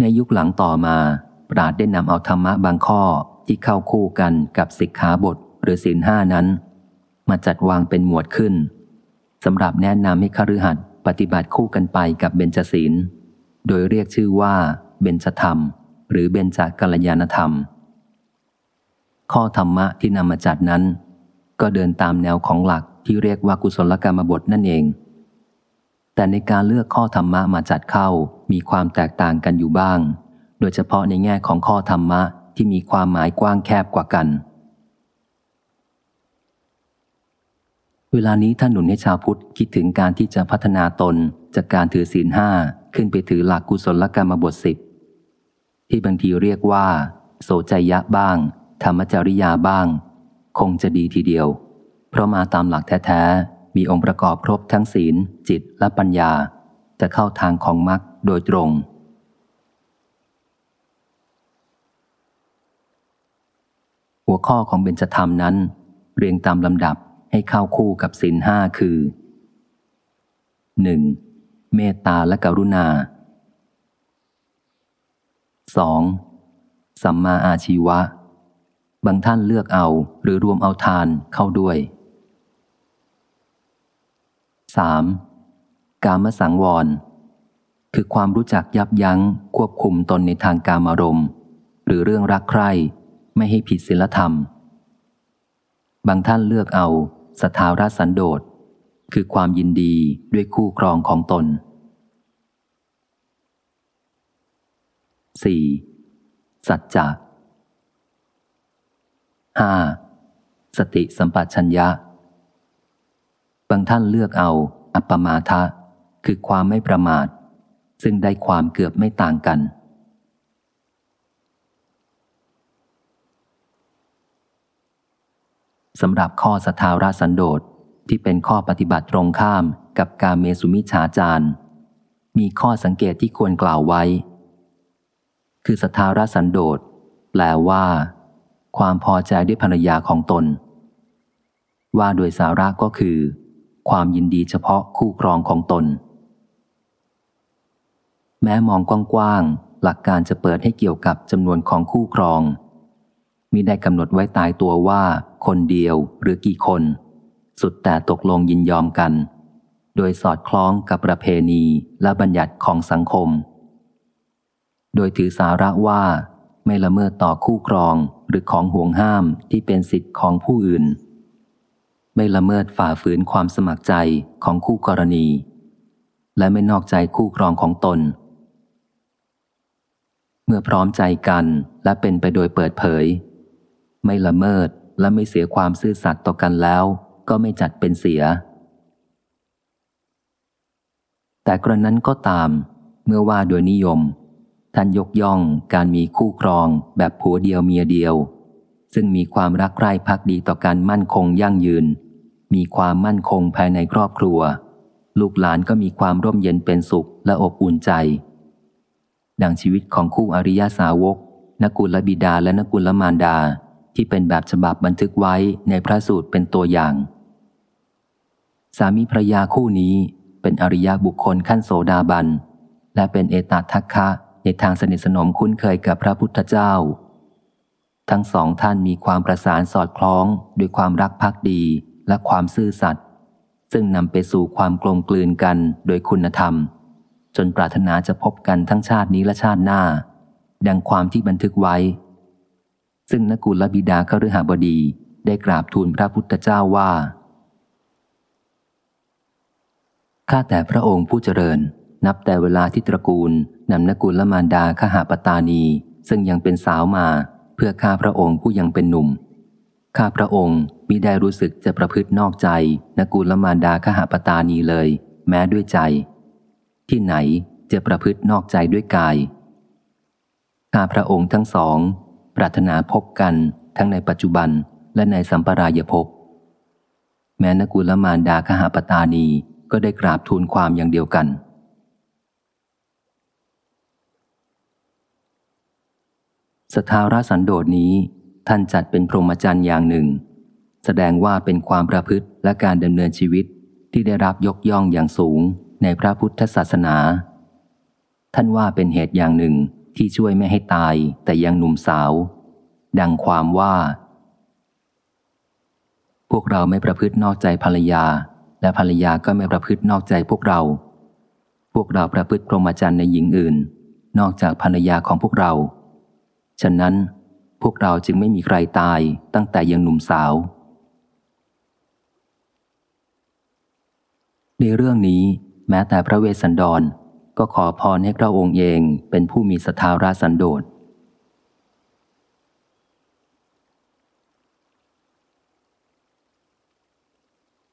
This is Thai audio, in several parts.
ในยุคหลังต่อมา ปราดได้นำเอาธรรมะบางข้อที่เข้าคู่กันกับสิกขาบทหรือศีลห้านั้น มาจัดวางเป็นหมวดขึ้นสำหรับแนะนำให้คฤหัสถ์ปฏิบัติคู่กันไปกับเบญจศีล โดยเรียกชื่อว่าเบญจธรรม หรือเบญจกัลยาณธรรม ข้อธรรมะที่นำมาจัดนั้น ก็เดินตามแนวของหลักที่เรียกว่ากุศลกรรมบทนั่นเอง แต่ในการเลือกข้อธรรมะมาจัดเข้ามีความแตกต่างกันอยู่บ้าง โดยเฉพาะในแง่ของข้อธรรมะที่มีความหมายกว้างแคบกว่ากัน เวลานี้ท่านหนุนให้ชาวพุทธคิดถึงการที่จะพัฒนาตนจากการถือศีลห้าขึ้นไปถือหลักกุศลกรรมบทสิบที่บางทีเรียกว่า โสจยะบ้าง ธรรมจริยาบ้าง คงจะดีทีเดียว เพราะมาตามหลักแท้ๆ มีองค์ประกอบครบทั้งศีล จิตและปัญญา จะเข้าทางของมรรคโดยตรง หัวข้อของเบญจธรรมนั้น เรียงตามลำดับให้เข้าคู่กับศีลห้าคือ 1. เมตตาและกรุณา 2. สัมมาอาชีวะ บางท่านเลือกเอาหรือรวมเอาทานเข้าด้วย 3. กามสังวร คือความรู้จักยับยั้งควบคุมตนในทางการอารมณ์ หรือเรื่องรักใคร่ไม่ให้ผิดศีลธรรม บางท่านเลือกเอา สถาราสันโดษคือความยินดีด้วยคู่ครองของตน 4. สัจจะ 5. สติสัมปชัญญะ บางท่านเลือกเอา อัปปมาทะ คือความไม่ประมาท ซึ่งได้ความเกือบไม่ต่างกัน สำหรับข้อสทาราสันโดษที่เป็นข้อปฏิบัติตรงข้ามกับการเมสุมิชาจารมีข้อสังเกตที่ควรกล่าวไว้ คือสทาราสันโดษแปลว่า ความพอใจด้วยภรรยาของตน ว่าโดยสาระก็คือ ความยินดีเฉพาะคู่ครองของตน แม้มองกว้างๆ หลักการจะเปิดให้เกี่ยวกับจำนวนของคู่ครอง มิได้กำหนดไว้ตายตัวว่า คนเดียวหรือกี่คน สุดแต่ตกลงยินยอมกัน โดยสอดคล้องกับประเพณีและบัญญัติของสังคม โดยถือสาระว่า ไม่ละเมิดต่อคู่ครองหรือของห่วงห้ามที่เป็นสิทธิ์ของผู้อื่น ไม่ละเมิดฝ่าฝืนความสมัครใจของคู่กรณี และไม่นอกใจคู่ครองของตน เมื่อพร้อมใจกันและเป็นไปโดยเปิดเผย ไม่ละเมิดและไม่เสียความซื่อสัตย์ต่อกันแล้ว ก็ไม่จัดเป็นเสีย แต่กระนั้นก็ตาม เมื่อว่าโดยนิยม ท่านยกย่องการมีคู่ครองแบบผัวเดียวเมียเดียวซึ่งมีความรักใคร่พักดีต่อการมั่นคงยั่งยืน มีความมั่นคงภายในครอบครัว ลูกหลานก็มีความร่มเย็นเป็นสุขและอบอุ่นใจ ดังชีวิตของคู่อริยสาวกนกุลบิดาและนกุลมารดาที่เป็นแบบฉบับบันทึกไว้ในพระสูตรเป็นตัวอย่าง สามีภรยาคู่นี้เป็นอริยบุคคลขั้นโสดาบัน และเป็นเอตทัคคะในทางสนิทสนมคุ้นเคยกับพระพุทธเจ้า ทั้งสองท่านมีความประสานสอดคล้องด้วยความรักภักดี และความซื่อสัตย์ซึ่งนำไปสู่ความกลมกลืนกันโดยคุณธรรม จนปรารถนาจะพบกันทั้งชาตินี้และชาติหน้า ดังความที่บันทึกไว้ ซึ่งนกุลบิดาคฤหบดีได้กราบทูลพระพุทธเจ้าว่าข้าแต่พระองค์ผู้เจริญ นับแต่เวลาที่ตระกูลนำนกุลมารดาขหาปตานี ซึ่งยังเป็นสาวมา เพื่อข้าพระองค์ผู้ยังเป็นหนุ่ม ข้าพระองค์มิได้รู้สึกจะประพฤตินอกใจนกุลมารดาขหาปตานีเลย แม้ด้วยใจ ที่ไหนจะประพฤตินอกใจด้วยกาย ข้าพระองค์ทั้งสอง ปรารถนาพบกันทั้งในปัจจุบันและในสัมปรายภพ แม้นกุลมารดาขหาปตานีก็ได้กราบทูลความอย่างเดียวกัน สทาราสันโดษนี้ ท่านจัดเป็นพรหมจรรย์อย่างหนึ่ง แสดงว่าเป็นความประพฤติและการดำเนินชีวิตที่ได้รับยกย่องอย่างสูงในพระพุทธศาสนา ท่านว่าเป็นเหตุอย่างหนึ่งที่ช่วยไม่ให้ตายแต่ยังหนุ่มสาว ดังความว่า พวกเราไม่ประพฤตินอกใจภรรยา และภรรยาก็ไม่ประพฤตินอกใจพวกเรา พวกเราประพฤติพรหมจรรย์ในหญิงอื่น นอกจากภรรยาของพวกเรา ฉะนั้น พวกเราจึงไม่มีใครตายตั้งแต่ยังหนุ่มสาว ในเรื่องนี้แม้แต่พระเวสสันดรก็ขอพรให้พระองค์เองเป็นผู้มีสถาราสันโดษ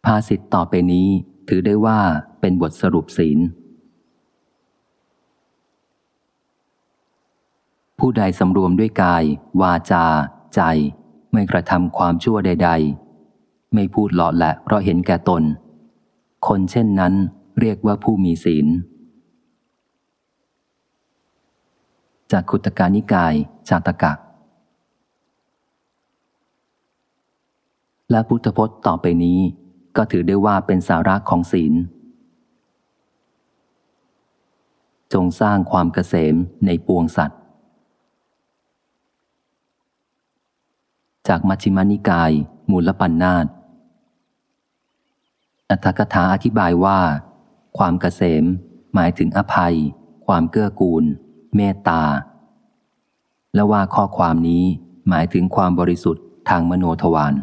ภาษิตต่อไปนี้ถือได้ว่าเป็นบทสรุปศีล ผู้ใดสำรวมด้วยกาย วาจา ใจ ไม่กระทำความชั่วใด ๆ ไม่พูดหล่อแหละเพราะเห็นแก่ตน คนเช่นนั้นเรียกว่าผู้มีศีล จากขุตการนิกายจาตกะและพุทธพจน์ต่อไปนี้ ก็ถือได้ว่าเป็นสาระของศีล จงสร้างความเกษมในปวงสัตว์ จากมัชฌิมานิกาย มูลปัญนาตอัตถกถาอธิบายว่า ความเกษม หมายถึงอภัย ความเกื้อกูล เมตตา และว่าข้อความนี้หมายถึงความบริสุทธิ์ทางมโนทวาร